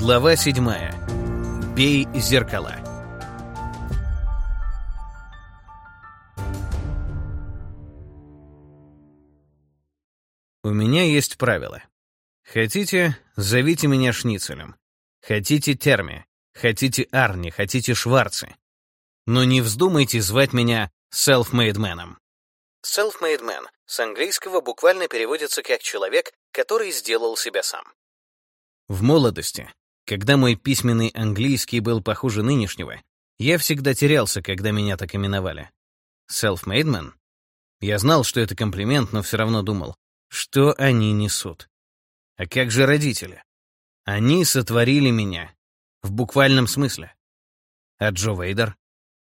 Глава седьмая. Бей зеркала. У меня есть правило. Хотите, зовите меня Шницелем. Хотите Терми, хотите Арни, хотите Шварцы. Но не вздумайте звать меня Self-Made Man. Self-Made Man с английского буквально переводится как «человек, который сделал себя сам». В молодости, когда мой письменный английский был похуже нынешнего, я всегда терялся, когда меня так именовали. Self-made man? Я знал, что это комплимент, но все равно думал, что они несут. А как же родители? Они сотворили меня. В буквальном смысле. А Джо Вейдер?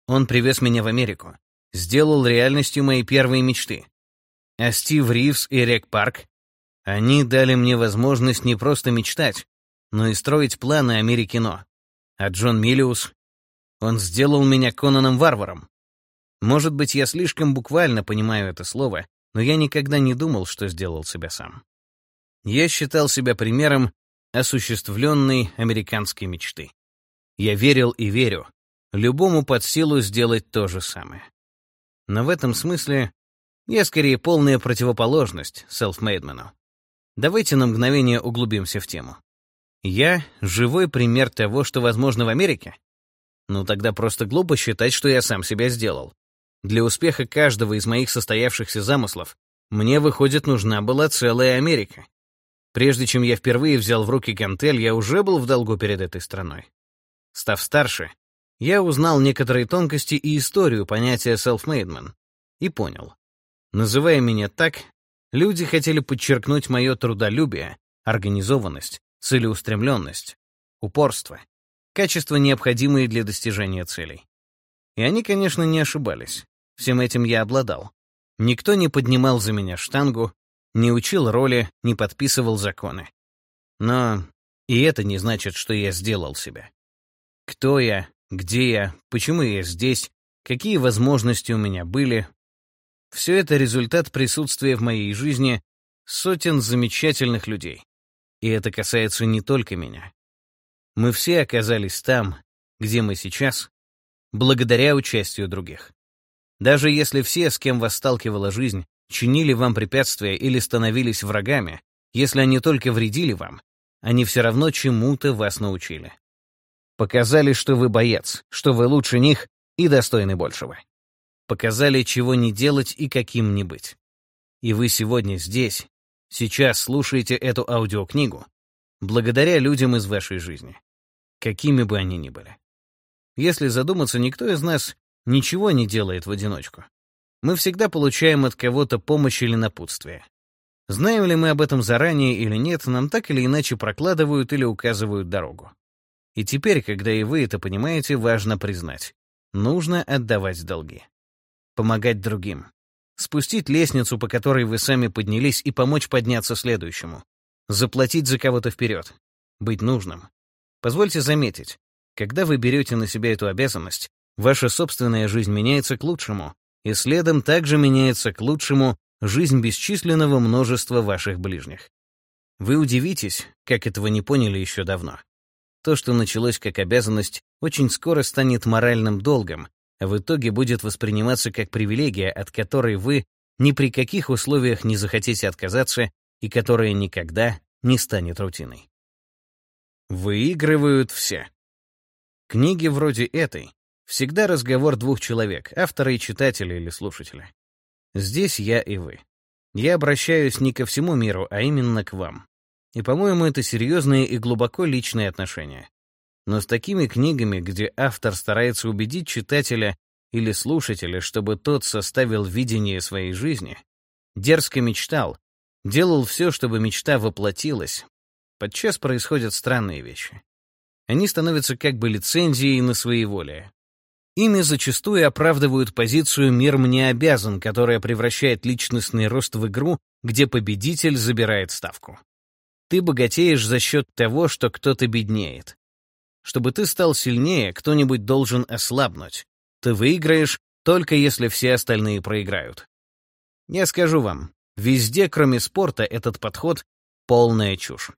Он привез меня в Америку. Сделал реальностью мои первые мечты. А Стив Ривз и Рек Парк? Они дали мне возможность не просто мечтать, но и строить планы о мире кино. А Джон Миллиус? Он сделал меня Конаном-варваром. Может быть, я слишком буквально понимаю это слово, но я никогда не думал, что сделал себя сам. Я считал себя примером осуществленной американской мечты. Я верил и верю, любому под силу сделать то же самое. Но в этом смысле я скорее полная противоположность селфмейдмену. Давайте на мгновение углубимся в тему. Я — живой пример того, что возможно в Америке? Ну тогда просто глупо считать, что я сам себя сделал. Для успеха каждого из моих состоявшихся замыслов мне, выходит, нужна была целая Америка. Прежде чем я впервые взял в руки гантель, я уже был в долгу перед этой страной. Став старше, я узнал некоторые тонкости и историю понятия self-made и понял. Называя меня так, люди хотели подчеркнуть мое трудолюбие, организованность, целеустремленность, упорство, качества, необходимые для достижения целей. И они, конечно, не ошибались. Всем этим я обладал. Никто не поднимал за меня штангу, не учил роли, не подписывал законы. Но и это не значит, что я сделал себя. Кто я, где я, почему я здесь, какие возможности у меня были. Все это результат присутствия в моей жизни сотен замечательных людей. И это касается не только меня. Мы все оказались там, где мы сейчас, благодаря участию других. Даже если все, с кем вас сталкивала жизнь, чинили вам препятствия или становились врагами, если они только вредили вам, они все равно чему-то вас научили. Показали, что вы боец, что вы лучше них и достойны большего. Показали, чего не делать и каким не быть. И вы сегодня здесь, сейчас слушаете эту аудиокнигу, благодаря людям из вашей жизни, какими бы они ни были. Если задуматься, никто из нас ничего не делает в одиночку. Мы всегда получаем от кого-то помощь или напутствие. Знаем ли мы об этом заранее или нет, нам так или иначе прокладывают или указывают дорогу. И теперь, когда и вы это понимаете, важно признать. Нужно отдавать долги. Помогать другим. Спустить лестницу, по которой вы сами поднялись, и помочь подняться следующему. Заплатить за кого-то вперед. Быть нужным. Позвольте заметить, когда вы берете на себя эту обязанность, ваша собственная жизнь меняется к лучшему, и следом также меняется к лучшему жизнь бесчисленного множества ваших ближних. Вы удивитесь, как этого не поняли еще давно. То, что началось как обязанность, очень скоро станет моральным долгом, в итоге будет восприниматься как привилегия, от которой вы ни при каких условиях не захотите отказаться и которая никогда не станет рутиной. Выигрывают все. Книги вроде этой всегда разговор двух человек, автора и читателя или слушателя. Здесь я и вы. Я обращаюсь не ко всему миру, а именно к вам. И, по-моему, это серьезные и глубоко личные отношения. Но с такими книгами, где автор старается убедить читателя или слушателя, чтобы тот составил видение своей жизни, дерзко мечтал, делал все, чтобы мечта воплотилась, подчас происходят странные вещи. Они становятся как бы лицензией на своеволие. Ими зачастую оправдывают позицию «мир мне обязан», которая превращает личностный рост в игру, где победитель забирает ставку. Ты богатеешь за счет того, что кто-то беднеет. Чтобы ты стал сильнее, кто-нибудь должен ослабнуть. Ты выиграешь, только если все остальные проиграют. Я скажу вам, везде, кроме спорта, этот подход — полная чушь.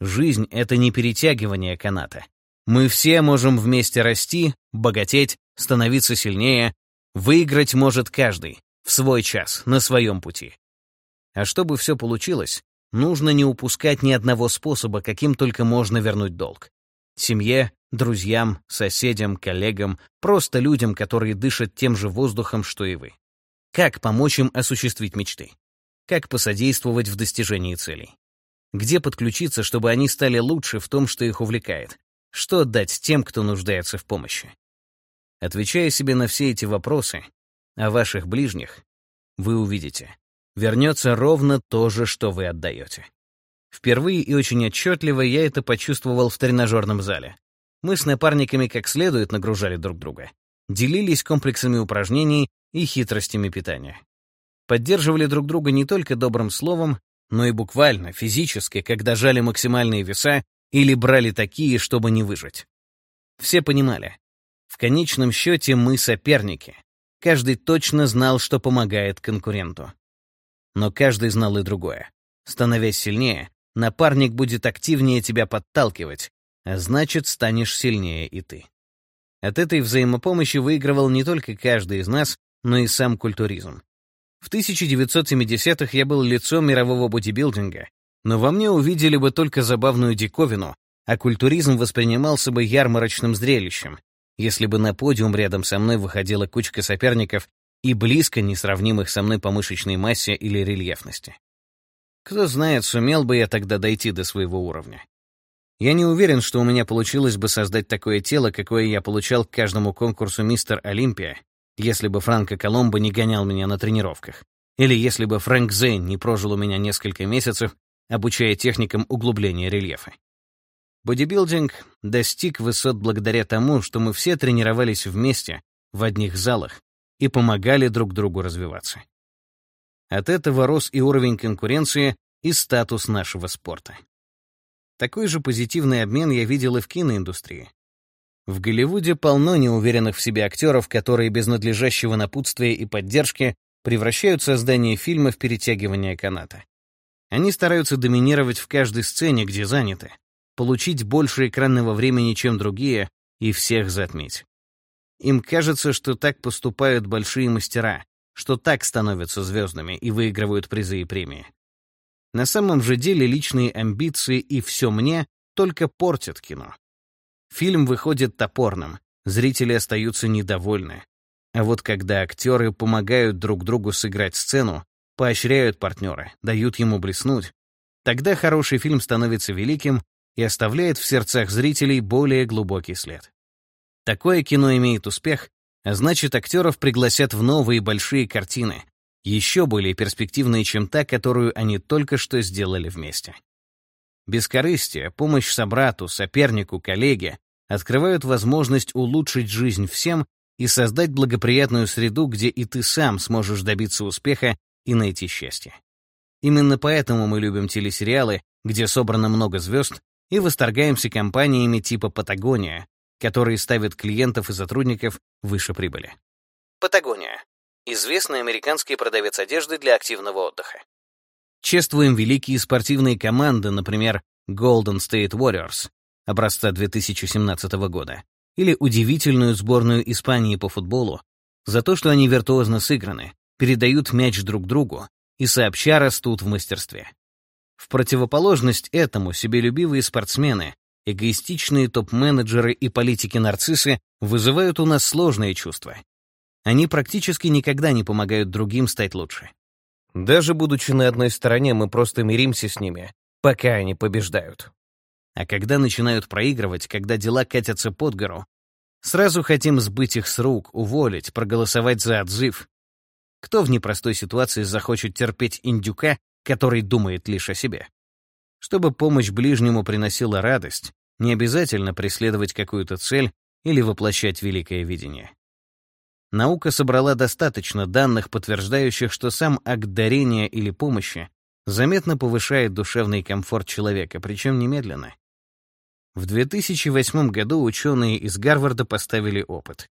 Жизнь — это не перетягивание каната. Мы все можем вместе расти, богатеть, становиться сильнее. Выиграть может каждый, в свой час, на своем пути. А чтобы все получилось, нужно не упускать ни одного способа, каким только можно вернуть долг. Семье, друзьям, соседям, коллегам, просто людям, которые дышат тем же воздухом, что и вы. Как помочь им осуществить мечты? Как посодействовать в достижении целей? Где подключиться, чтобы они стали лучше в том, что их увлекает? Что дать тем, кто нуждается в помощи? Отвечая себе на все эти вопросы о ваших ближних, вы увидите, вернется ровно то же, что вы отдаете. Впервые и очень отчетливо я это почувствовал в тренажерном зале. Мы с напарниками как следует нагружали друг друга, делились комплексами упражнений и хитростями питания. Поддерживали друг друга не только добрым словом, но и буквально, физически, когда жали максимальные веса или брали такие, чтобы не выжить. Все понимали, в конечном счете мы соперники. Каждый точно знал, что помогает конкуренту. Но каждый знал и другое. Становясь сильнее, напарник будет активнее тебя подталкивать, а значит, станешь сильнее и ты. От этой взаимопомощи выигрывал не только каждый из нас, но и сам культуризм. В 1970-х я был лицом мирового бодибилдинга, но во мне увидели бы только забавную диковину, а культуризм воспринимался бы ярмарочным зрелищем, если бы на подиум рядом со мной выходила кучка соперников и близко несравнимых со мной по мышечной массе или рельефности. Кто знает, сумел бы я тогда дойти до своего уровня. Я не уверен, что у меня получилось бы создать такое тело, какое я получал к каждому конкурсу «Мистер Олимпия», если бы Франко Коломбо не гонял меня на тренировках, или если бы Фрэнк Зейн не прожил у меня несколько месяцев, обучая техникам углубления рельефа. Бодибилдинг достиг высот благодаря тому, что мы все тренировались вместе, в одних залах, и помогали друг другу развиваться. От этого рос и уровень конкуренции, и статус нашего спорта. Такой же позитивный обмен я видел и в киноиндустрии. В Голливуде полно неуверенных в себе актеров, которые без надлежащего напутствия и поддержки превращают создание фильма в перетягивание каната. Они стараются доминировать в каждой сцене, где заняты, получить больше экранного времени, чем другие, и всех затмить. Им кажется, что так поступают большие мастера, что так становятся звездами и выигрывают призы и премии. На самом же деле личные амбиции и все мне только портят кино. Фильм выходит топорным, зрители остаются недовольны. А вот когда актеры помогают друг другу сыграть сцену, поощряют партнера, дают ему блеснуть, тогда хороший фильм становится великим и оставляет в сердцах зрителей более глубокий след. Такое кино имеет успех, значит, актеров пригласят в новые большие картины, еще более перспективные, чем та, которую они только что сделали вместе. Бескорыстие, помощь собрату, сопернику, коллеге открывают возможность улучшить жизнь всем и создать благоприятную среду, где и ты сам сможешь добиться успеха и найти счастье. Именно поэтому мы любим телесериалы, где собрано много звезд, и восторгаемся компаниями типа «Патагония», которые ставят клиентов и сотрудников выше прибыли. Патагония Известный американский продавец одежды для активного отдыха. Чествуем великие спортивные команды, например, Golden State Warriors образца 2017 года, или удивительную сборную Испании по футболу за то, что они виртуозно сыграны, передают мяч друг другу и сообща растут в мастерстве. В противоположность этому себелюбивые спортсмены, эгоистичные топ-менеджеры и политики-нарциссы вызывают у нас сложные чувства, они практически никогда не помогают другим стать лучше. Даже будучи на одной стороне, мы просто миримся с ними, пока они побеждают. А когда начинают проигрывать, когда дела катятся под гору, сразу хотим сбыть их с рук, уволить, проголосовать за отзыв. Кто в непростой ситуации захочет терпеть индюка, который думает лишь о себе? Чтобы помощь ближнему приносила радость, не обязательно преследовать какую-то цель или воплощать великое видение. Наука собрала достаточно данных, подтверждающих, что сам акт дарения или помощи заметно повышает душевный комфорт человека, причем немедленно. В 2008 году ученые из Гарварда поставили опыт.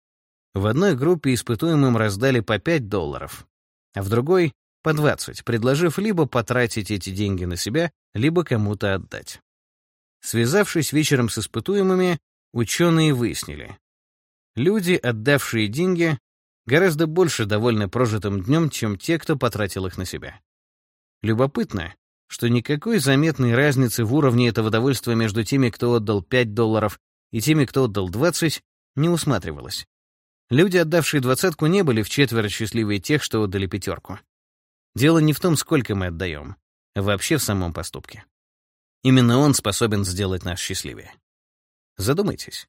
В одной группе испытуемым раздали по 5 долларов, а в другой — по 20, предложив либо потратить эти деньги на себя, либо кому-то отдать. Связавшись вечером с испытуемыми, ученые выяснили. Люди, отдавшие деньги, гораздо больше довольны прожитым днем, чем те, кто потратил их на себя. Любопытно, что никакой заметной разницы в уровне этого довольства между теми, кто отдал 5 долларов, и теми, кто отдал 20, не усматривалось. Люди, отдавшие двадцатку, не были в четверо счастливее тех, что отдали пятерку. Дело не в том, сколько мы отдаем, вообще в самом поступке. Именно он способен сделать нас счастливее. Задумайтесь.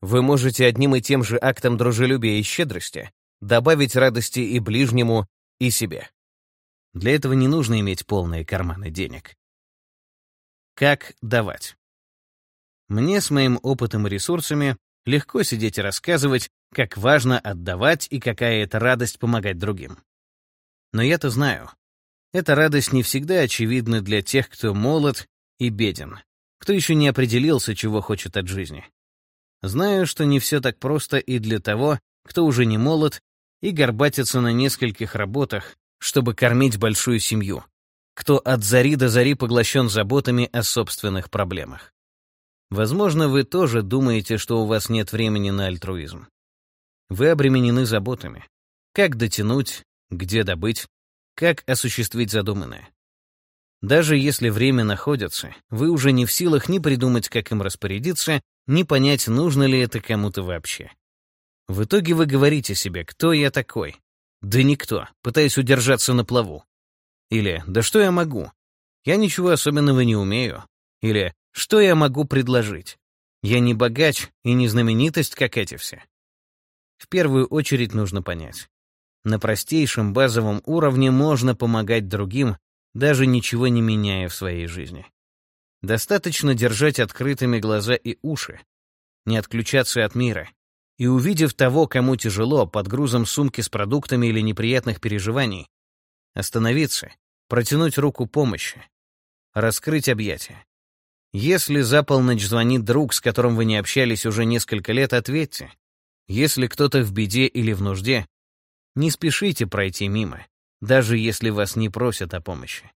Вы можете одним и тем же актом дружелюбия и щедрости добавить радости и ближнему, и себе. Для этого не нужно иметь полные карманы денег. Как давать? Мне с моим опытом и ресурсами легко сидеть и рассказывать, как важно отдавать и какая это радость помогать другим. Но я-то знаю, эта радость не всегда очевидна для тех, кто молод и беден, кто еще не определился, чего хочет от жизни. Знаю, что не все так просто и для того, кто уже не молод и горбатится на нескольких работах, чтобы кормить большую семью, кто от зари до зари поглощен заботами о собственных проблемах. Возможно, вы тоже думаете, что у вас нет времени на альтруизм. Вы обременены заботами. Как дотянуть, где добыть, как осуществить задуманное. Даже если время находится, вы уже не в силах ни придумать, как им распорядиться, ни понять, нужно ли это кому-то вообще. В итоге вы говорите себе, кто я такой? Да никто, пытаясь удержаться на плаву. Или «Да что я могу? Я ничего особенного не умею». Или «Что я могу предложить? Я не богач и не знаменитость, как эти все». В первую очередь нужно понять. На простейшем базовом уровне можно помогать другим, даже ничего не меняя в своей жизни. Достаточно держать открытыми глаза и уши, не отключаться от мира, и увидев того, кому тяжело, под грузом сумки с продуктами или неприятных переживаний, остановиться, протянуть руку помощи, раскрыть объятия. Если за полночь звонит друг, с которым вы не общались уже несколько лет, ответьте. Если кто-то в беде или в нужде, не спешите пройти мимо, даже если вас не просят о помощи.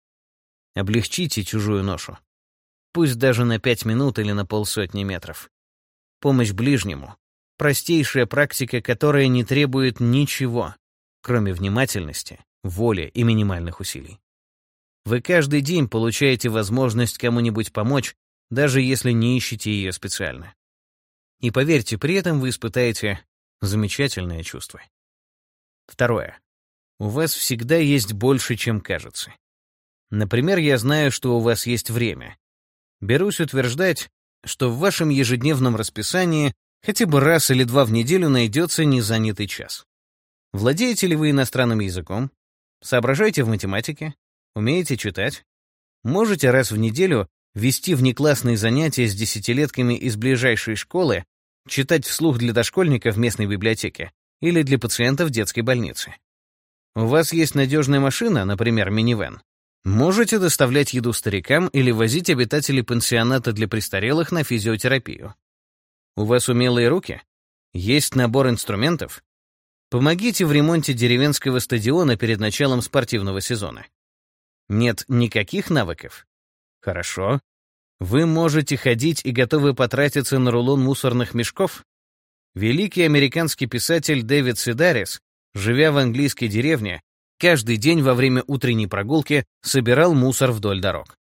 Облегчите чужую ношу. Пусть даже на пять минут или на полсотни метров. Помощь ближнему — простейшая практика, которая не требует ничего, кроме внимательности, воли и минимальных усилий. Вы каждый день получаете возможность кому-нибудь помочь, даже если не ищете ее специально. И поверьте, при этом вы испытаете замечательное чувство. Второе. У вас всегда есть больше, чем кажется. Например, я знаю, что у вас есть время. Берусь утверждать, что в вашем ежедневном расписании хотя бы раз или два в неделю найдется незанятый час. Владеете ли вы иностранным языком? Соображаете в математике? Умеете читать? Можете раз в неделю вести внеклассные занятия с десятилетками из ближайшей школы читать вслух для дошкольников в местной библиотеке или для пациентов детской больницы. У вас есть надежная машина, например, минивэн. Можете доставлять еду старикам или возить обитателей пансионата для престарелых на физиотерапию. У вас умелые руки? Есть набор инструментов? Помогите в ремонте деревенского стадиона перед началом спортивного сезона. Нет никаких навыков? Хорошо. Вы можете ходить и готовы потратиться на рулон мусорных мешков? Великий американский писатель Дэвид Сидарис, живя в английской деревне, каждый день во время утренней прогулки собирал мусор вдоль дорог.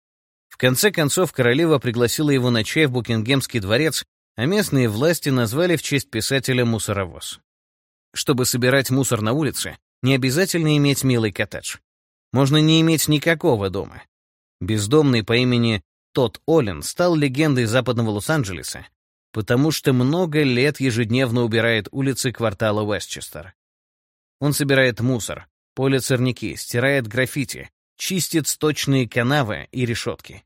В конце концов, королева пригласила его на чай в Букингемский дворец, а местные власти назвали в честь писателя мусоровоз. Чтобы собирать мусор на улице, не обязательно иметь милый коттедж. Можно не иметь никакого дома. Бездомный по имени Тодд Оллен стал легендой западного Лос-Анджелеса, потому что много лет ежедневно убирает улицы квартала Уэстчестер. Он собирает мусор, полит сорняки, стирает граффити, чистит сточные канавы и решетки.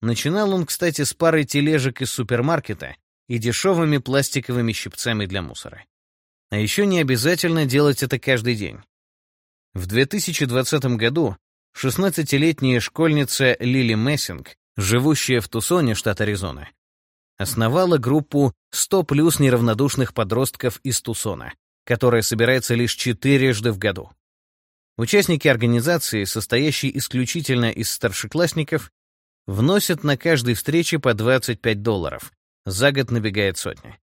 Начинал он, кстати, с парой тележек из супермаркета и дешевыми пластиковыми щипцами для мусора. А еще не обязательно делать это каждый день. В 2020 году 16-летняя школьница Лили Мессинг, живущая в Тусоне, штат Аризона, основала группу 100 плюс неравнодушных подростков из Тусона, которая собирается лишь четырежды в году. Участники организации, состоящие исключительно из старшеклассников, Вносят на каждой встрече по 25 долларов. За год набегает сотня.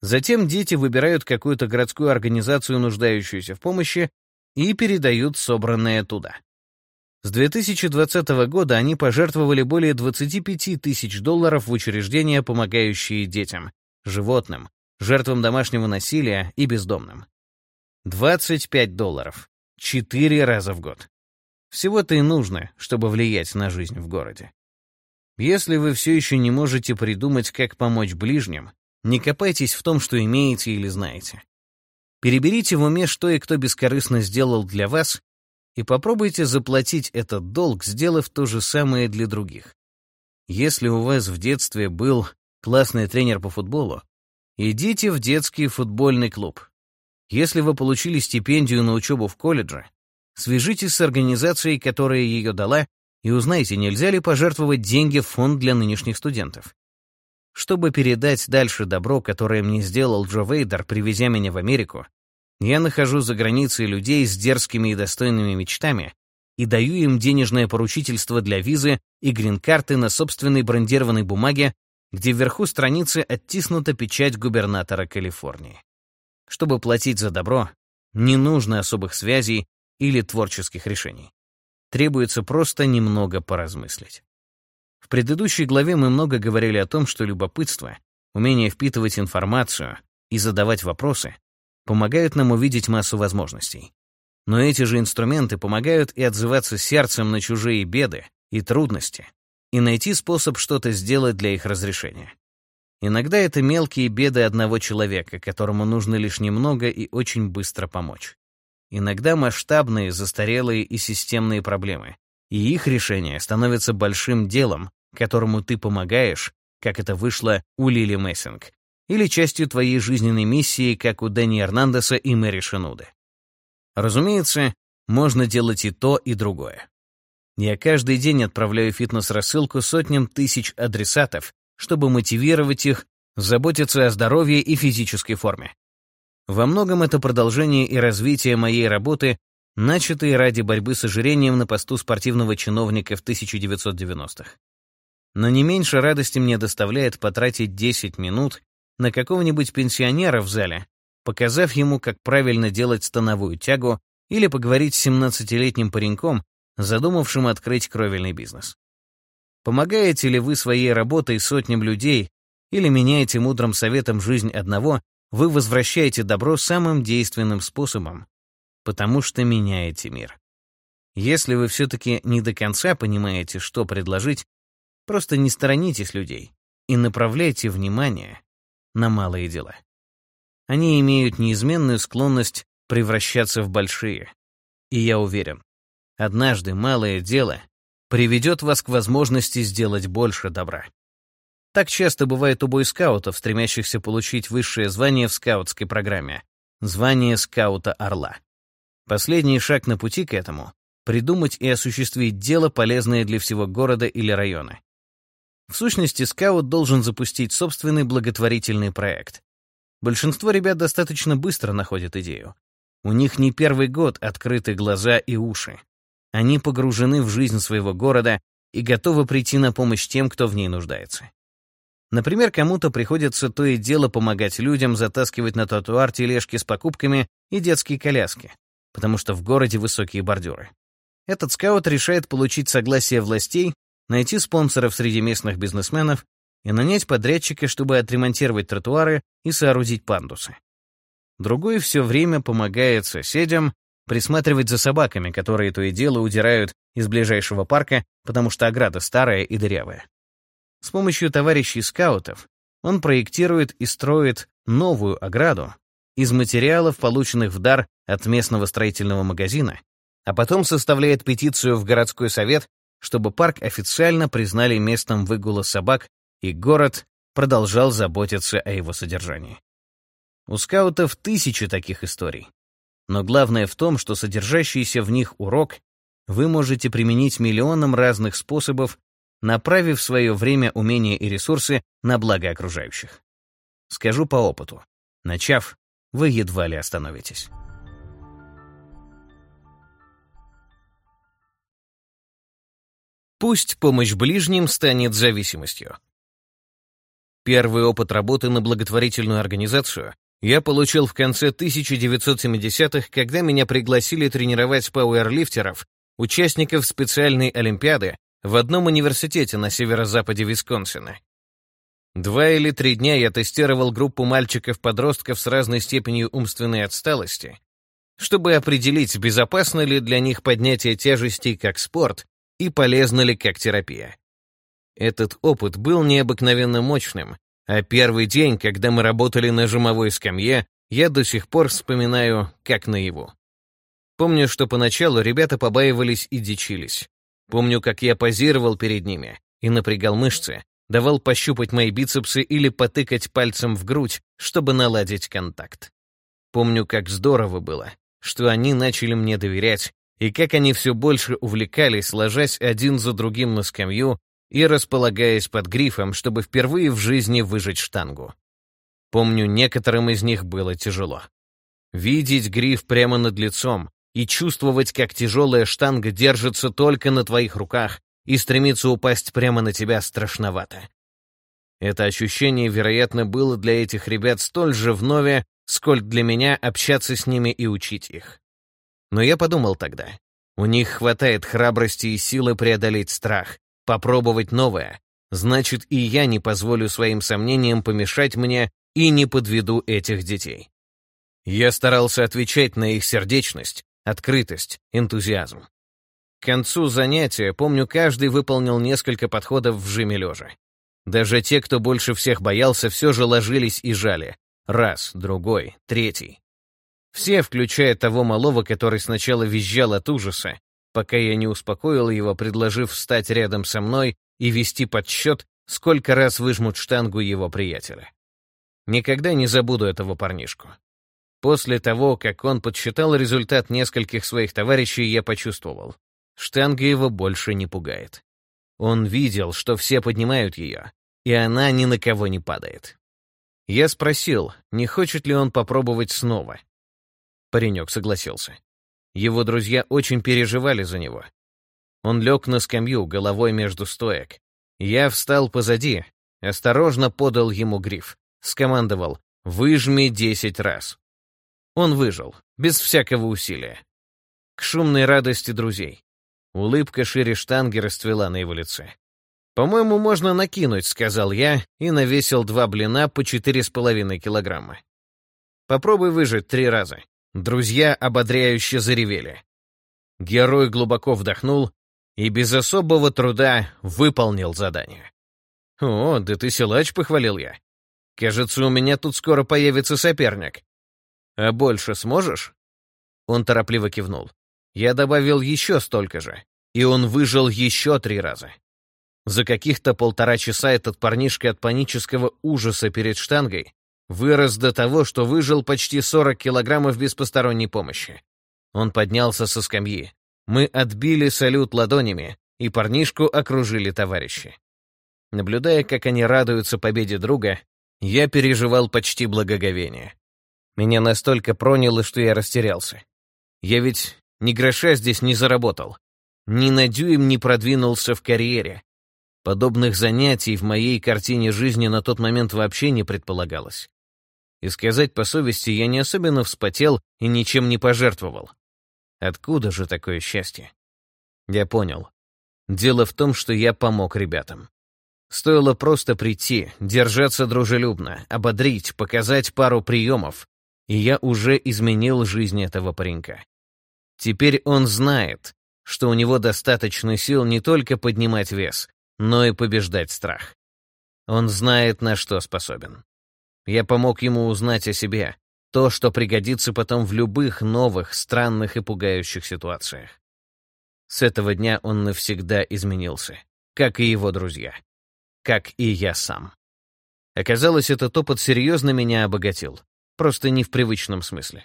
Затем дети выбирают какую-то городскую организацию, нуждающуюся в помощи, и передают собранное туда. С 2020 года они пожертвовали более 25 тысяч долларов в учреждения, помогающие детям, животным, жертвам домашнего насилия и бездомным. 25 долларов. Четыре раза в год. Всего-то и нужно, чтобы влиять на жизнь в городе. Если вы все еще не можете придумать, как помочь ближним, не копайтесь в том, что имеете или знаете. Переберите в уме, что и кто бескорыстно сделал для вас, и попробуйте заплатить этот долг, сделав то же самое для других. Если у вас в детстве был классный тренер по футболу, идите в детский футбольный клуб. Если вы получили стипендию на учебу в колледже, свяжитесь с организацией, которая ее дала, и узнайте, нельзя ли пожертвовать деньги в фонд для нынешних студентов. Чтобы передать дальше добро, которое мне сделал Джо Вейдер, привезя меня в Америку, я нахожу за границей людей с дерзкими и достойными мечтами и даю им денежное поручительство для визы и грин-карты на собственной брендированной бумаге, где вверху страницы оттиснута печать губернатора Калифорнии. Чтобы платить за добро, не нужно особых связей или творческих решений. Требуется просто немного поразмыслить. В предыдущей главе мы много говорили о том, что любопытство, умение впитывать информацию и задавать вопросы помогают нам увидеть массу возможностей. Но эти же инструменты помогают и отзываться сердцем на чужие беды и трудности, и найти способ что-то сделать для их разрешения. Иногда это мелкие беды одного человека, которому нужно лишь немного и очень быстро помочь. Иногда масштабные, застарелые и системные проблемы, и их решение становится большим делом, которому ты помогаешь, как это вышло у Лили Мессинг, или частью твоей жизненной миссии, как у Дэнни Эрнандеса и Мэри Шинуды. Разумеется, можно делать и то, и другое. Я каждый день отправляю фитнес-рассылку сотням тысяч адресатов, чтобы мотивировать их заботиться о здоровье и физической форме. Во многом это продолжение и развитие моей работы, начатой ради борьбы с ожирением на посту спортивного чиновника в 1990-х. Но не меньше радости мне доставляет потратить 10 минут на какого-нибудь пенсионера в зале, показав ему, как правильно делать становую тягу, или поговорить с 17-летним пареньком, задумавшим открыть кровельный бизнес. Помогаете ли вы своей работой сотням людей или меняете мудрым советом жизнь одного, вы возвращаете добро самым действенным способом, потому что меняете мир. Если вы все-таки не до конца понимаете, что предложить, просто не сторонитесь людей и направляйте внимание на малые дела. Они имеют неизменную склонность превращаться в большие. И я уверен, однажды малое дело приведет вас к возможности сделать больше добра. Так часто бывает у бойскаутов, стремящихся получить высшее звание в скаутской программе — звание скаута Орла. Последний шаг на пути к этому — придумать и осуществить дело, полезное для всего города или района. В сущности, скаут должен запустить собственный благотворительный проект. Большинство ребят достаточно быстро находят идею. У них не первый год открыты глаза и уши. Они погружены в жизнь своего города и готовы прийти на помощь тем, кто в ней нуждается. Например, кому-то приходится то и дело помогать людям затаскивать на тротуар тележки с покупками и детские коляски, потому что в городе высокие бордюры. Этот скаут решает получить согласие властей, найти спонсоров среди местных бизнесменов и нанять подрядчика, чтобы отремонтировать тротуары и соорудить пандусы. Другой все время помогает соседям присматривать за собаками, которые то и дело удирают из ближайшего парка, потому что ограда старая и дырявая. С помощью товарищей скаутов он проектирует и строит новую ограду из материалов, полученных в дар от местного строительного магазина, а потом составляет петицию в городской совет, чтобы парк официально признали местом выгула собак, и город продолжал заботиться о его содержании. У скаутов тысячи таких историй. Но главное в том, что содержащийся в них урок вы можете применить миллионом разных способов направив свое время, умения и ресурсы на благо окружающих. Скажу по опыту. Начав, вы едва ли остановитесь. Пусть помощь ближним станет зависимостью. Первый опыт работы на благотворительную организацию я получил в конце 1970-х, когда меня пригласили тренировать пауэрлифтеров, участников специальной олимпиады в одном университете на северо-западе Висконсина. Два или три дня я тестировал группу мальчиков-подростков с разной степенью умственной отсталости, чтобы определить, безопасно ли для них поднятие тяжестей как спорт и полезно ли как терапия. Этот опыт был необыкновенно мощным, а первый день, когда мы работали на жимовой скамье, я до сих пор вспоминаю, как наяву. Помню, что поначалу ребята побаивались и дичились. Помню, как я позировал перед ними и напрягал мышцы, давал пощупать мои бицепсы или потыкать пальцем в грудь, чтобы наладить контакт. Помню, как здорово было, что они начали мне доверять, и как они все больше увлекались, ложась один за другим на скамью и располагаясь под грифом, чтобы впервые в жизни выжать штангу. Помню, некоторым из них было тяжело. Видеть гриф прямо над лицом и чувствовать, как тяжелая штанга держится только на твоих руках, и стремиться упасть прямо на тебя страшновато. Это ощущение, вероятно, было для этих ребят столь же вновь, сколь для меня общаться с ними и учить их. Но я подумал тогда, у них хватает храбрости и силы преодолеть страх, попробовать новое, значит, и я не позволю своим сомнениям помешать мне и не подведу этих детей. Я старался отвечать на их сердечность, открытость, энтузиазм. К концу занятия, помню, каждый выполнил несколько подходов в жиме лежа. Даже те, кто больше всех боялся, все же ложились и жали. Раз, другой, третий. Все, включая того малого, который сначала визжал от ужаса, пока я не успокоил его, предложив встать рядом со мной и вести подсчет, сколько раз выжмут штангу его приятеля. Никогда не забуду этого парнишку. После того, как он подсчитал результат нескольких своих товарищей, я почувствовал. Штанга его больше не пугает. Он видел, что все поднимают ее, и она ни на кого не падает. Я спросил, не хочет ли он попробовать снова. Паренек согласился. Его друзья очень переживали за него. Он лег на скамью, головой между стоек. Я встал позади, осторожно подал ему гриф, скомандовал «Выжми десять раз». Он выжил, без всякого усилия. К шумной радости друзей. Улыбка шире штанги расцвела на его лице. «По-моему, можно накинуть», — сказал я и навесил два блина по четыре с половиной килограмма. «Попробуй выжить три раза». Друзья ободряюще заревели. Герой глубоко вдохнул и без особого труда выполнил задание. «О, да ты силач», — похвалил я. «Кажется, у меня тут скоро появится соперник. А больше сможешь?» Он торопливо кивнул. Я добавил еще столько же, и он выжил еще три раза. За каких-то полтора часа этот парнишка от панического ужаса перед штангой вырос до того, что выжил почти 40 килограммов без посторонней помощи. Он поднялся со скамьи. Мы отбили салют ладонями, и парнишку окружили товарищи. Наблюдая, как они радуются победе друга, я переживал почти благоговение. Меня настолько проняло, что я растерялся. Я ведь ни гроша здесь не заработал. Ни на дюйм не продвинулся в карьере. Подобных занятий в моей картине жизни на тот момент вообще не предполагалось. И сказать по совести, я не особенно вспотел и ничем не пожертвовал. Откуда же такое счастье? Я понял. Дело в том, что я помог ребятам. Стоило просто прийти, держаться дружелюбно, ободрить, показать пару приемов, и я уже изменил жизнь этого паренька. Теперь он знает, что у него достаточно сил не только поднимать вес, но и побеждать страх. Он знает, на что способен. Я помог ему узнать о себе, то, что пригодится потом в любых новых, странных и пугающих ситуациях. С этого дня он навсегда изменился, как и его друзья, как и я сам. Оказалось, этот опыт серьезно меня обогатил, просто не в привычном смысле.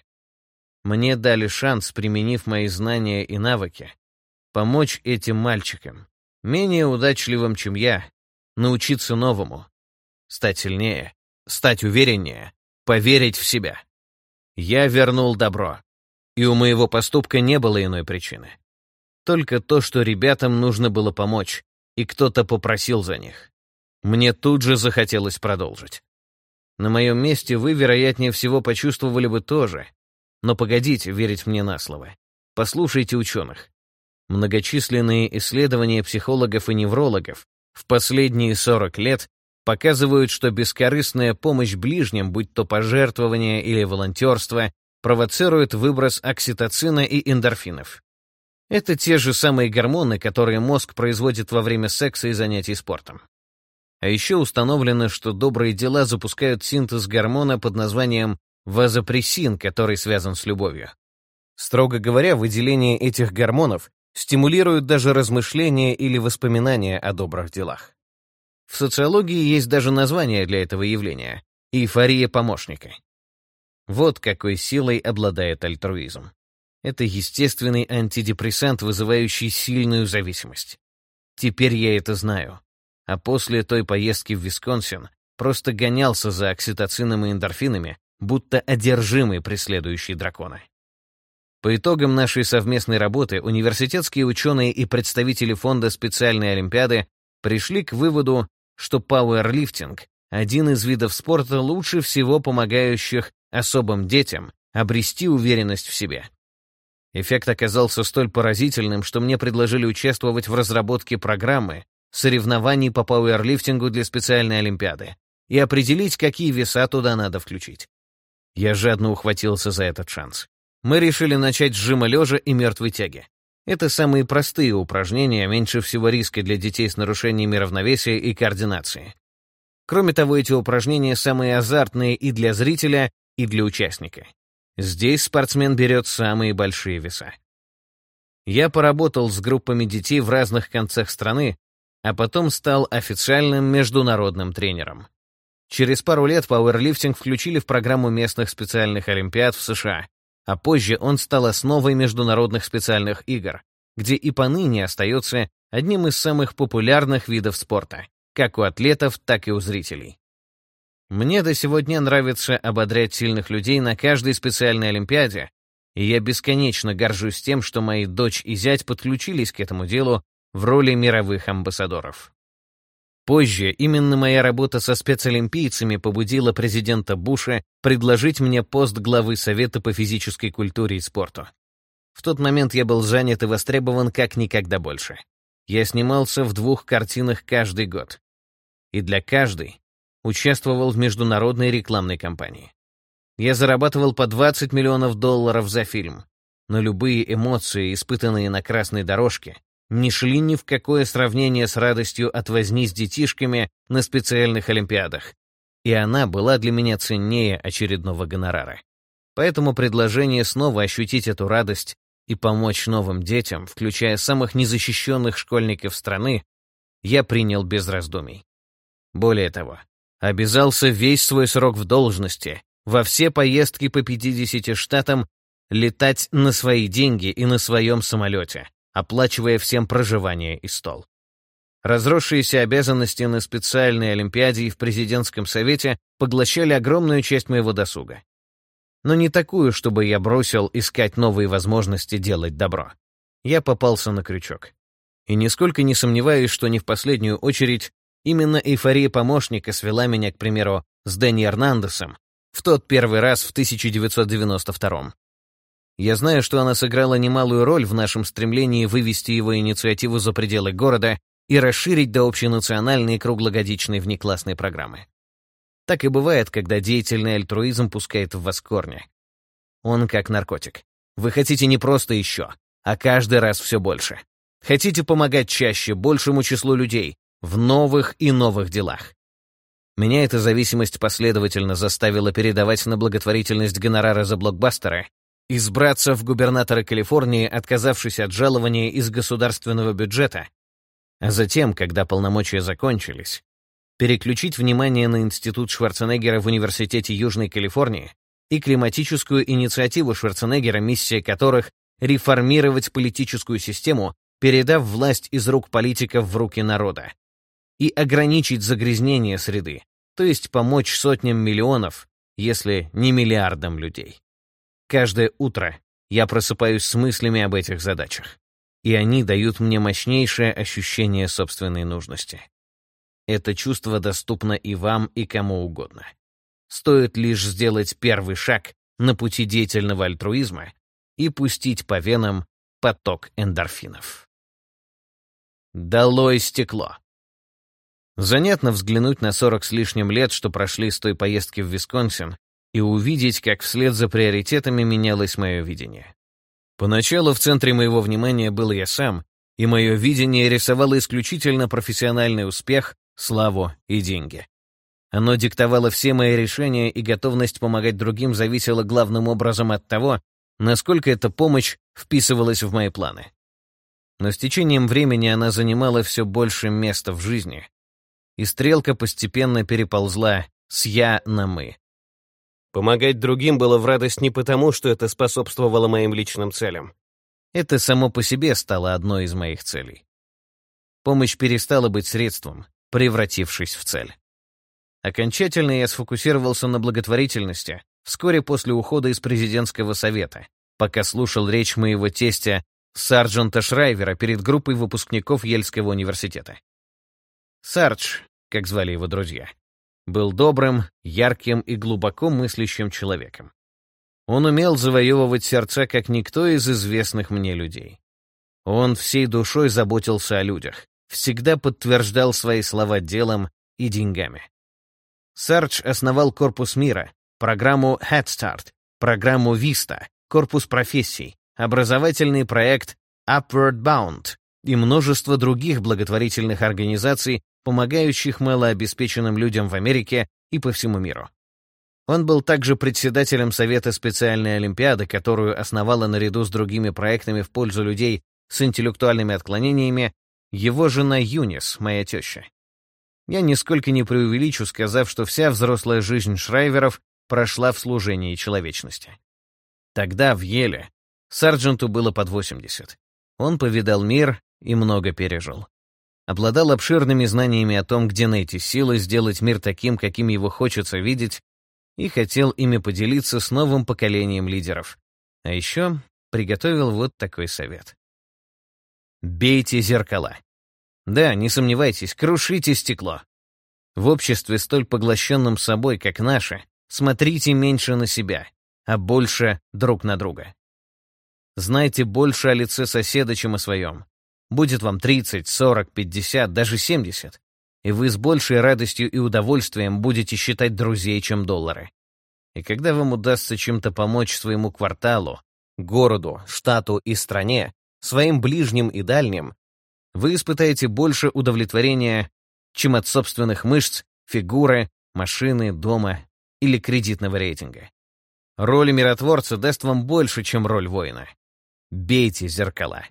Мне дали шанс, применив мои знания и навыки, помочь этим мальчикам, менее удачливым, чем я, научиться новому, стать сильнее, стать увереннее, поверить в себя. Я вернул добро, и у моего поступка не было иной причины. Только то, что ребятам нужно было помочь, и кто-то попросил за них. Мне тут же захотелось продолжить. На моем месте вы, вероятнее всего, почувствовали бы тоже. Но погодите верить мне на слово. Послушайте ученых. Многочисленные исследования психологов и неврологов в последние 40 лет показывают, что бескорыстная помощь ближним, будь то пожертвование или волонтерство, провоцирует выброс окситоцина и эндорфинов. Это те же самые гормоны, которые мозг производит во время секса и занятий спортом. А еще установлено, что добрые дела запускают синтез гормона под названием вазопрессин, который связан с любовью. Строго говоря, выделение этих гормонов стимулирует даже размышления или воспоминания о добрых делах. В социологии есть даже название для этого явления — эйфория помощника. Вот какой силой обладает альтруизм. Это естественный антидепрессант, вызывающий сильную зависимость. Теперь я это знаю а после той поездки в Висконсин просто гонялся за окситоцином и эндорфинами, будто одержимый преследующий дракона. По итогам нашей совместной работы университетские ученые и представители фонда специальной олимпиады пришли к выводу, что пауэрлифтинг — один из видов спорта, лучше всего помогающих особым детям обрести уверенность в себе. Эффект оказался столь поразительным, что мне предложили участвовать в разработке программы, соревнований по пауэрлифтингу для специальной олимпиады и определить, какие веса туда надо включить. Я жадно ухватился за этот шанс. Мы решили начать с жима лежа и мертвой тяги. Это самые простые упражнения, меньше всего риска для детей с нарушениями равновесия и координации. Кроме того, эти упражнения самые азартные и для зрителя, и для участника. Здесь спортсмен берет самые большие веса. Я поработал с группами детей в разных концах страны, а потом стал официальным международным тренером. Через пару лет пауэрлифтинг включили в программу местных специальных олимпиад в США, а позже он стал основой международных специальных игр, где и поныне остается одним из самых популярных видов спорта, как у атлетов, так и у зрителей. Мне до сегодня нравится ободрять сильных людей на каждой специальной олимпиаде, и я бесконечно горжусь тем, что мои дочь и зять подключились к этому делу в роли мировых амбассадоров. Позже именно моя работа со спецолимпийцами побудила президента Буша предложить мне пост главы Совета по физической культуре и спорту. В тот момент я был занят и востребован как никогда больше. Я снимался в двух картинах каждый год. И для каждой участвовал в международной рекламной кампании. Я зарабатывал по 20 миллионов долларов за фильм, но любые эмоции, испытанные на красной дорожке, не шли ни в какое сравнение с радостью от возни с детишками на специальных олимпиадах, и она была для меня ценнее очередного гонорара. Поэтому предложение снова ощутить эту радость и помочь новым детям, включая самых незащищенных школьников страны, я принял без раздумий. Более того, обязался весь свой срок в должности, во все поездки по 50 штатам, летать на свои деньги и на своем самолете, оплачивая всем проживание и стол. Разросшиеся обязанности на специальной олимпиаде и в президентском совете поглощали огромную часть моего досуга. Но не такую, чтобы я бросил искать новые возможности делать добро. Я попался на крючок. И нисколько не сомневаюсь, что не в последнюю очередь именно эйфория помощника свела меня, к примеру, с Дэнни Эрнандесом в тот первый раз в 1992 -м. Я знаю, что она сыграла немалую роль в нашем стремлении вывести его инициативу за пределы города и расширить до общенациональной круглогодичной внеклассной программы. Так и бывает, когда деятельный альтруизм пускает в вас корни. Он как наркотик. Вы хотите не просто еще, а каждый раз все больше. Хотите помогать чаще, большему числу людей, в новых и новых делах. Меня эта зависимость последовательно заставила передавать на благотворительность гонорары за блокбастеры избраться в губернатора Калифорнии, отказавшись от жалования из государственного бюджета, а затем, когда полномочия закончились, переключить внимание на Институт Шварценеггера в Университете Южной Калифорнии и климатическую инициативу Шварценеггера, миссия которых — реформировать политическую систему, передав власть из рук политиков в руки народа, и ограничить загрязнение среды, то есть помочь сотням миллионов, если не миллиардам людей. Каждое утро я просыпаюсь с мыслями об этих задачах. и они дают мне мощнейшее ощущение собственной нужности. Это чувство доступно и вам, и кому угодно. Стоит лишь сделать первый шаг на пути деятельного альтруизма и пустить по венам поток эндорфинов. Долой стекло. Занятно взглянуть на сорок с лишним лет, что прошли с той поездки в Висконсин, и увидеть, как вслед за приоритетами менялось мое видение. Поначалу в центре моего внимания был я сам, и мое видение рисовало исключительно профессиональный успех, славу и деньги. Оно диктовало все мои решения, и готовность помогать другим зависела главным образом от того, насколько эта помощь вписывалась в мои планы. Но с течением времени она занимала все больше места в жизни, и стрелка постепенно переползла с «я» на «мы». Помогать другим было в радость не потому, что это способствовало моим личным целям. Это само по себе стало одной из моих целей. Помощь перестала быть средством, превратившись в цель. Окончательно я сфокусировался на благотворительности вскоре после ухода из президентского совета, пока слушал речь моего тестя Сарджента Шрайвера перед группой выпускников Ельского университета. Сардж, как звали его друзья, был добрым, ярким и глубоко мыслящим человеком. Он умел завоевывать сердца, как никто из известных мне людей. Он всей душой заботился о людях, всегда подтверждал свои слова делом и деньгами. Сардж основал Корпус мира, программу Head Start, программу Vista, Корпус профессий, образовательный проект Upward Bound и множество других благотворительных организаций, помогающих малообеспеченным людям в Америке и по всему миру. Он был также председателем Совета специальной Олимпиады, которую основала наряду с другими проектами в пользу людей с интеллектуальными отклонениями его жена Юнис, моя теща. Я нисколько не преувеличу, сказав, что вся взрослая жизнь Шрайверов прошла в служении человечности. Тогда, в Еле, Сардженту было под 80. Он повидал мир и много пережил обладал обширными знаниями о том, где найти силы сделать мир таким, каким его хочется видеть, и хотел ими поделиться с новым поколением лидеров. А еще приготовил вот такой совет. Бейте зеркала. Да, не сомневайтесь, крушите стекло. В обществе, столь поглощенном собой, как наше, смотрите меньше на себя, а больше друг на друга. Знайте больше о лице соседа, чем о своем. Будет вам 30, 40, 50, даже 70. И вы с большей радостью и удовольствием будете считать друзей, чем доллары. И когда вам удастся чем-то помочь своему кварталу, городу, штату и стране, своим ближним и дальним, вы испытаете больше удовлетворения, чем от собственных мышц, фигуры, машины, дома или кредитного рейтинга. Роль миротворца даст вам больше, чем роль воина. Бейте зеркала.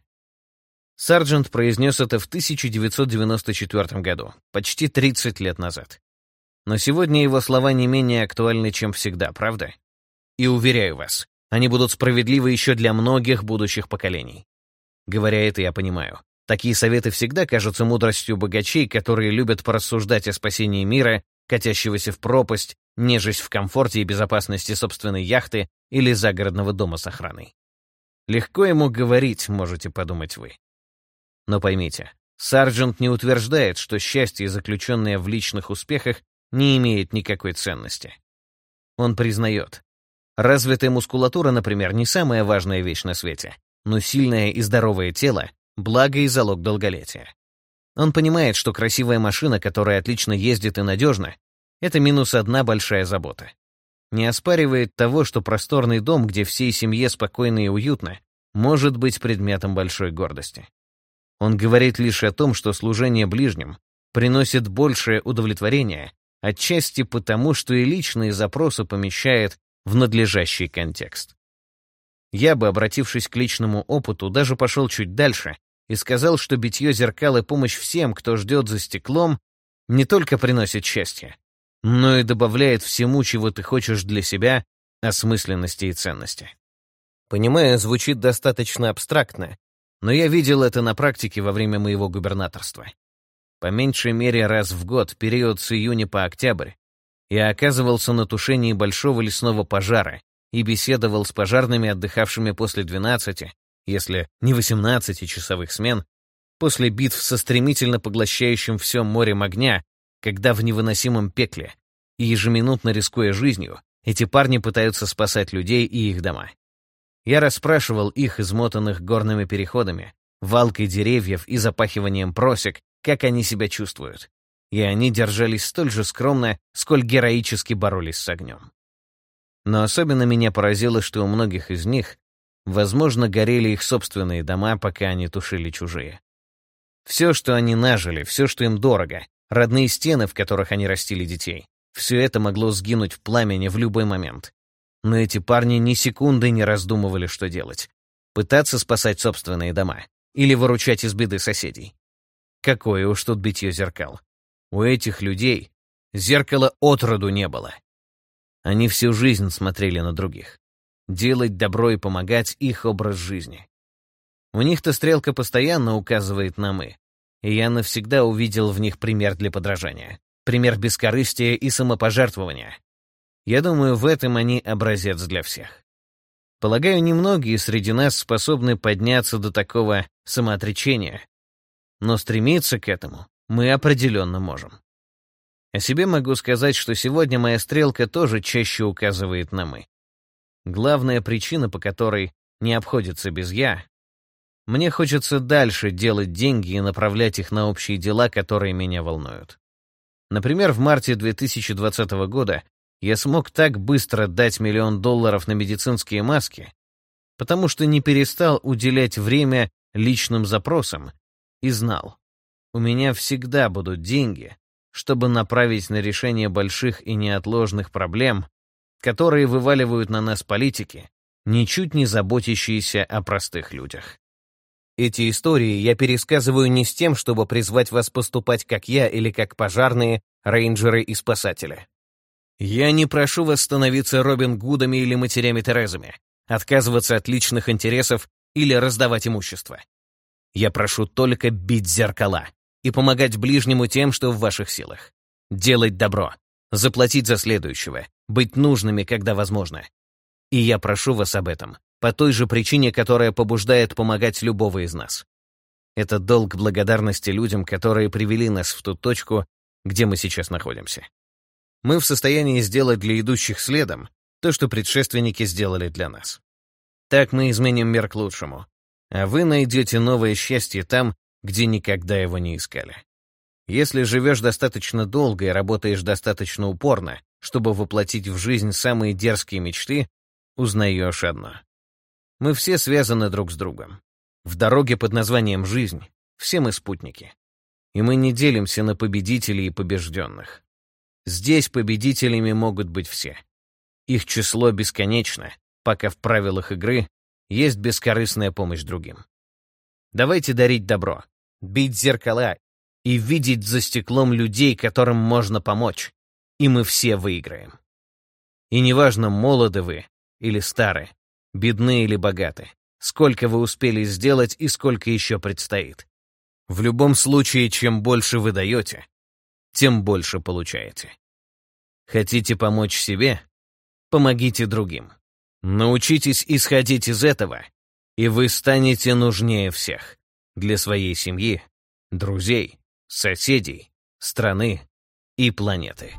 Сарджент произнес это в 1994 году, почти 30 лет назад. Но сегодня его слова не менее актуальны, чем всегда, правда? И уверяю вас, они будут справедливы еще для многих будущих поколений. Говоря это, я понимаю. Такие советы всегда кажутся мудростью богачей, которые любят порассуждать о спасении мира, катящегося в пропасть, нежесть в комфорте и безопасности собственной яхты или загородного дома с охраной. Легко ему говорить, можете подумать вы. Но поймите, Сарджент не утверждает, что счастье, заключенное в личных успехах, не имеет никакой ценности. Он признает, развитая мускулатура, например, не самая важная вещь на свете, но сильное и здоровое тело — благо и залог долголетия. Он понимает, что красивая машина, которая отлично ездит и надежна, это минус одна большая забота. Не оспаривает того, что просторный дом, где всей семье спокойно и уютно, может быть предметом большой гордости. Он говорит лишь о том, что служение ближним приносит большее удовлетворение, отчасти потому, что и личные запросы помещает в надлежащий контекст. Я бы, обратившись к личному опыту, даже пошел чуть дальше и сказал, что битье зеркал и помощь всем, кто ждет за стеклом, не только приносит счастье, но и добавляет всему, чего ты хочешь для себя, осмысленности и ценности. Понимаю, звучит достаточно абстрактно, но я видел это на практике во время моего губернаторства. По меньшей мере раз в год, период с июня по октябрь, я оказывался на тушении большого лесного пожара и беседовал с пожарными, отдыхавшими после 12 если не 18-часовых смен, после битв со стремительно поглощающим все морем огня, когда в невыносимом пекле и ежеминутно рискуя жизнью, эти парни пытаются спасать людей и их дома. Я расспрашивал их, измотанных горными переходами, валкой деревьев и запахиванием просек, как они себя чувствуют. И они держались столь же скромно, сколь героически боролись с огнем. Но особенно меня поразило, что у многих из них, возможно, горели их собственные дома, пока они тушили чужие. Все, что они нажили, все, что им дорого, родные стены, в которых они растили детей, все это могло сгинуть в пламени в любой момент. Но эти парни ни секунды не раздумывали, что делать. Пытаться спасать собственные дома или выручать из беды соседей. Какое уж тут битье зеркал. У этих людей зеркала отроду не было. Они всю жизнь смотрели на других. Делать добро и помогать — их образ жизни. У них-то стрелка постоянно указывает на «мы», и я навсегда увидел в них пример для подражания, пример бескорыстия и самопожертвования. Я думаю, в этом они образец для всех. Полагаю, немногие среди нас способны подняться до такого самоотречения, но стремиться к этому мы определенно можем. О себе могу сказать, что сегодня моя стрелка тоже чаще указывает на «мы». Главная причина, по которой не обходится без «я», мне хочется дальше делать деньги и направлять их на общие дела, которые меня волнуют. Например, в марте 2020 года я смог так быстро дать миллион долларов на медицинские маски, потому что не перестал уделять время личным запросам и знал, у меня всегда будут деньги, чтобы направить на решение больших и неотложных проблем, которые вываливают на нас политики, ничуть не заботящиеся о простых людях. Эти истории я пересказываю не с тем, чтобы призвать вас поступать как я или как пожарные, рейнджеры и спасатели. Я не прошу вас становиться Робин Гудами или матерями Терезами, отказываться от личных интересов или раздавать имущество. Я прошу только бить зеркала, и помогать ближнему тем, что в ваших силах. Делать добро, заплатить за следующего, быть нужными, когда возможно. И я прошу вас об этом, по той же причине, которая побуждает помогать любого из нас. Это долг благодарности людям, которые привели нас в ту точку, где мы сейчас находимся. Мы в состоянии сделать для идущих следом то, что предшественники сделали для нас. Так мы изменим мир к лучшему. А вы найдете новое счастье там, где никогда его не искали. Если живешь достаточно долго и работаешь достаточно упорно, чтобы воплотить в жизнь самые дерзкие мечты, узнаешь одно. Мы все связаны друг с другом. В дороге под названием «Жизнь» все мы спутники. И мы не делимся на победителей и побежденных. Здесь победителями могут быть все. Их число бесконечно, пока в правилах игры есть бескорыстная помощь другим. Давайте дарить добро, бить зеркала и видеть за стеклом людей, которым можно помочь, и мы все выиграем. И неважно, молоды вы или стары, бедны или богаты, сколько вы успели сделать и сколько еще предстоит. В любом случае, чем больше вы даете, тем больше получаете. Хотите помочь себе? Помогите другим. Научитесь исходить из этого, и вы станете нужнее всех для своей семьи, друзей, соседей, страны и планеты.